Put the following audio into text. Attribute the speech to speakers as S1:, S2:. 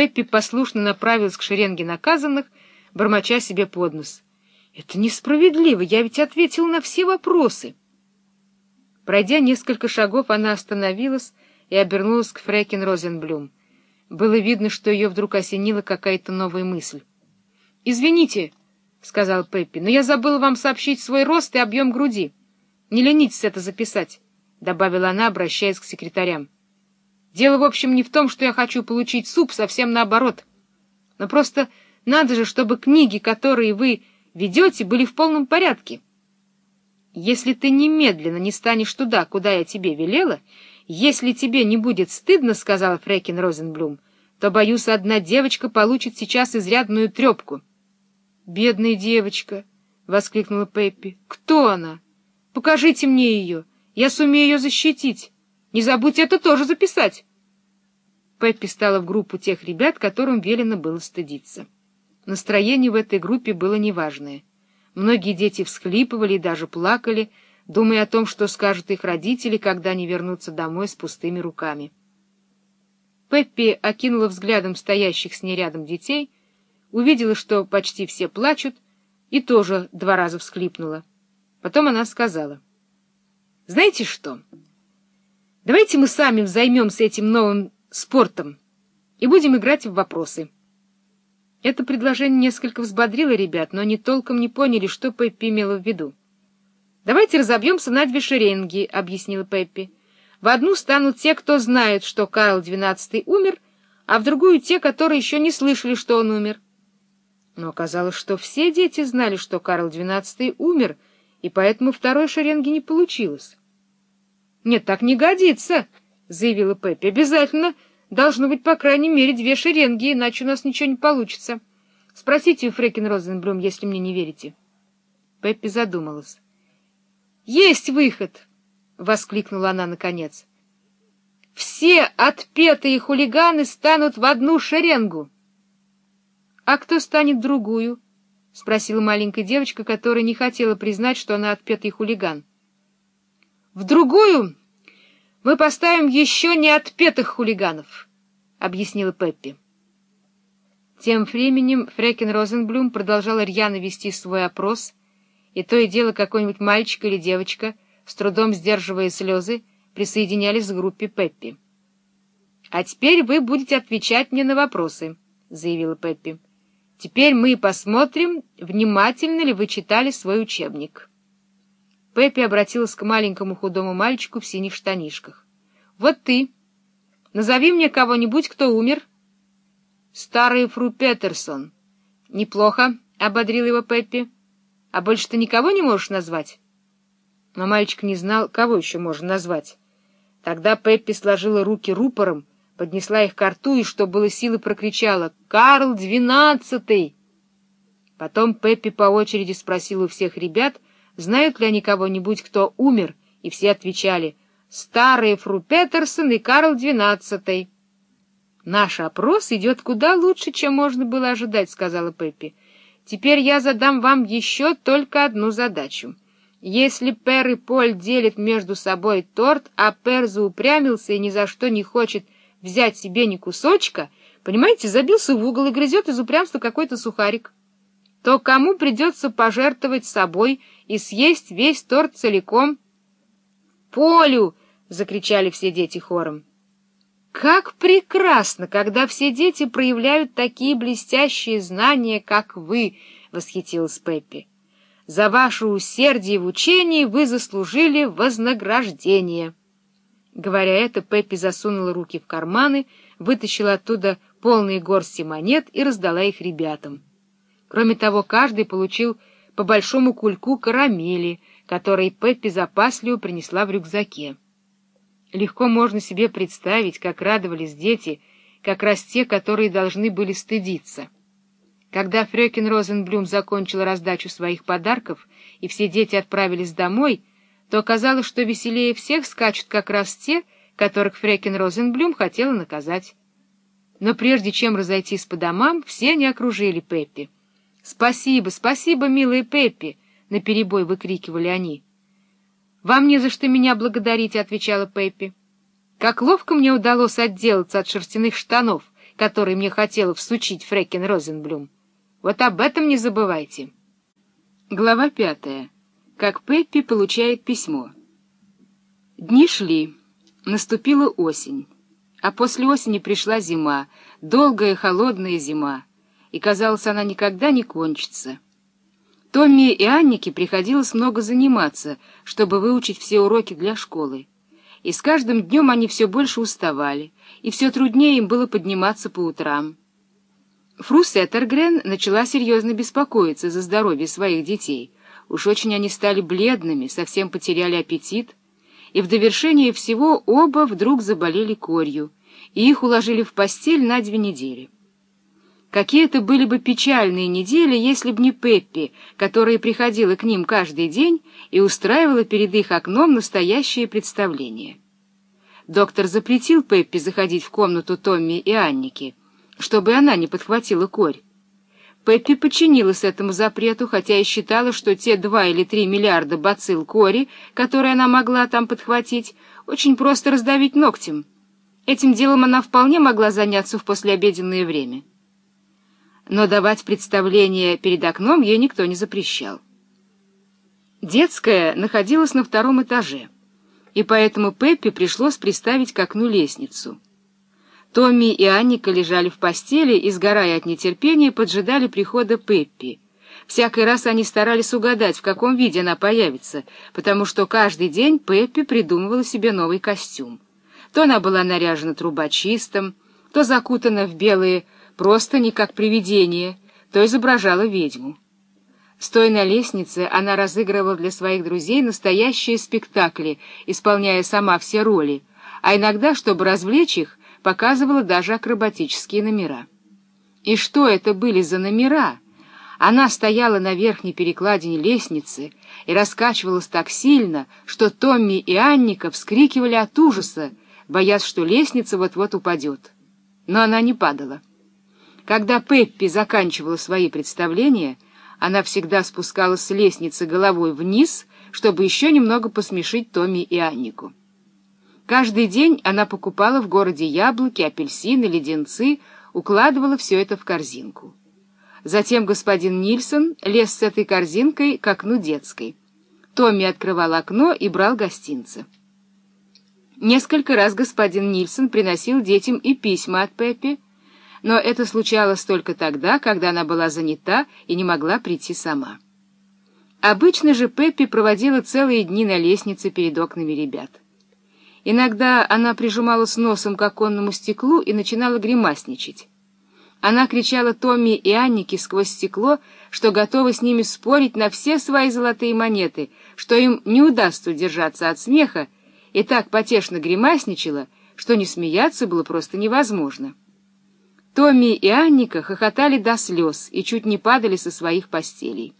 S1: Пеппи послушно направилась к шеренге наказанных, бормоча себе под нос. «Это несправедливо, я ведь ответила на все вопросы». Пройдя несколько шагов, она остановилась и обернулась к Фрекин Розенблюм. Было видно, что ее вдруг осенила какая-то новая мысль. «Извините», — сказал Пеппи, — «но я забыла вам сообщить свой рост и объем груди. Не ленитесь это записать», — добавила она, обращаясь к секретарям. «Дело, в общем, не в том, что я хочу получить суп, совсем наоборот. Но просто надо же, чтобы книги, которые вы ведете, были в полном порядке. Если ты немедленно не станешь туда, куда я тебе велела, если тебе не будет стыдно, — сказала Фрекин Розенблюм, — то, боюсь, одна девочка получит сейчас изрядную трепку». «Бедная девочка!» — воскликнула Пеппи. «Кто она? Покажите мне ее. Я сумею ее защитить. Не забудьте это тоже записать!» Пеппи стала в группу тех ребят, которым велено было стыдиться. Настроение в этой группе было неважное. Многие дети всхлипывали и даже плакали, думая о том, что скажут их родители, когда они вернутся домой с пустыми руками. Пеппи окинула взглядом стоящих с ней рядом детей — увидела, что почти все плачут, и тоже два раза всхлипнула. Потом она сказала, «Знаете что? Давайте мы сами займемся этим новым спортом и будем играть в вопросы». Это предложение несколько взбодрило ребят, но они толком не поняли, что Пеппи имела в виду. «Давайте разобьемся на две шеренги», — объяснила Пеппи. «В одну станут те, кто знает, что Карл XII умер, а в другую — те, которые еще не слышали, что он умер». Но оказалось, что все дети знали, что Карл XII умер, и поэтому второй шеренги не получилось. — Нет, так не годится, — заявила Пеппи. — Обязательно должно быть, по крайней мере, две шеренги, иначе у нас ничего не получится. Спросите у Фрекин Розенблюм, если мне не верите. Пеппи задумалась. — Есть выход! — воскликнула она наконец. — Все отпетые хулиганы станут в одну шеренгу. «А кто станет другую?» — спросила маленькая девочка, которая не хотела признать, что она отпетый хулиган. «В другую мы поставим еще не отпетых хулиганов», — объяснила Пеппи. Тем временем Фрекен Розенблюм продолжала рьяно вести свой опрос, и то и дело какой-нибудь мальчик или девочка, с трудом сдерживая слезы, присоединялись к группе Пеппи. «А теперь вы будете отвечать мне на вопросы», — заявила Пеппи. Теперь мы посмотрим, внимательно ли вы читали свой учебник. Пеппи обратилась к маленькому худому мальчику в синих штанишках. — Вот ты. Назови мне кого-нибудь, кто умер. — Старый фру Петерсон. — Неплохо, — ободрил его Пеппи. — А больше ты никого не можешь назвать? Но мальчик не знал, кого еще можно назвать. Тогда Пеппи сложила руки рупором поднесла их к рту и, что было силы, прокричала «Карл двенадцатый!». Потом Пеппи по очереди спросила у всех ребят, знают ли они кого-нибудь, кто умер, и все отвечали «Старые Фру Петерсон и Карл двенадцатый». «Наш опрос идет куда лучше, чем можно было ожидать», — сказала Пеппи. «Теперь я задам вам еще только одну задачу. Если Пер и Поль делят между собой торт, а Пер заупрямился и ни за что не хочет взять себе ни кусочка, понимаете, забился в угол и грызет из упрямства какой-то сухарик, то кому придется пожертвовать собой и съесть весь торт целиком? «Полю!» — закричали все дети хором. «Как прекрасно, когда все дети проявляют такие блестящие знания, как вы!» — восхитилась Пеппи. «За ваше усердие в учении вы заслужили вознаграждение». Говоря это, Пеппи засунула руки в карманы, вытащила оттуда полные горсти монет и раздала их ребятам. Кроме того, каждый получил по большому кульку карамели, которые Пеппи запасливо принесла в рюкзаке. Легко можно себе представить, как радовались дети, как раз те, которые должны были стыдиться. Когда Фрёкин Розенблюм закончила раздачу своих подарков, и все дети отправились домой, то оказалось, что веселее всех скачут как раз те, которых Фрекин Розенблюм хотела наказать. Но прежде чем разойтись по домам, все они окружили Пеппи. «Спасибо, спасибо, милая Пеппи!» — наперебой выкрикивали они. «Вам не за что меня благодарить», — отвечала Пеппи. «Как ловко мне удалось отделаться от шерстяных штанов, который мне хотела всучить Фрекин Розенблюм. Вот об этом не забывайте. Глава пятая. Как Пеппи получает письмо. Дни шли. Наступила осень. А после осени пришла зима, долгая холодная зима, и, казалось, она никогда не кончится. Томми и Аннике приходилось много заниматься, чтобы выучить все уроки для школы. И с каждым днем они все больше уставали, и все труднее им было подниматься по утрам. Фру Сеттергрен начала серьезно беспокоиться за здоровье своих детей. Уж очень они стали бледными, совсем потеряли аппетит, и в довершение всего оба вдруг заболели корью, и их уложили в постель на две недели. Какие это были бы печальные недели, если б не Пеппи, которая приходила к ним каждый день и устраивала перед их окном настоящее представление. Доктор запретил Пеппи заходить в комнату Томми и Анники, чтобы она не подхватила корь. Пеппи подчинилась этому запрету, хотя и считала, что те два или три миллиарда бацилл кори, которые она могла там подхватить, очень просто раздавить ногтем. Этим делом она вполне могла заняться в послеобеденное время. Но давать представление перед окном ей никто не запрещал. Детская находилась на втором этаже, и поэтому Пеппи пришлось приставить к окну лестницу — Томми и Анника лежали в постели и, сгорая от нетерпения, поджидали прихода Пеппи. Всякий раз они старались угадать, в каком виде она появится, потому что каждый день Пеппи придумывала себе новый костюм. То она была наряжена трубочистом, то закутана в белые просто не как привидение, то изображала ведьму. Стоя на лестнице, она разыгрывала для своих друзей настоящие спектакли, исполняя сама все роли, а иногда, чтобы развлечь их, показывала даже акробатические номера. И что это были за номера? Она стояла на верхней перекладине лестницы и раскачивалась так сильно, что Томми и Анника вскрикивали от ужаса, боясь, что лестница вот-вот упадет. Но она не падала. Когда Пеппи заканчивала свои представления, она всегда спускалась с лестницы головой вниз, чтобы еще немного посмешить Томми и Аннику. Каждый день она покупала в городе яблоки, апельсины, леденцы, укладывала все это в корзинку. Затем господин Нильсон лез с этой корзинкой к окну детской. Томми открывал окно и брал гостинцы. Несколько раз господин Нильсон приносил детям и письма от Пеппи, но это случалось только тогда, когда она была занята и не могла прийти сама. Обычно же Пеппи проводила целые дни на лестнице перед окнами ребят. Иногда она прижималась носом к оконному стеклу и начинала гримасничать. Она кричала Томми и Аннике сквозь стекло, что готова с ними спорить на все свои золотые монеты, что им не удастся удержаться от смеха, и так потешно гримасничала, что не смеяться было просто невозможно. Томми и Анника хохотали до слез и чуть не падали со своих постелей.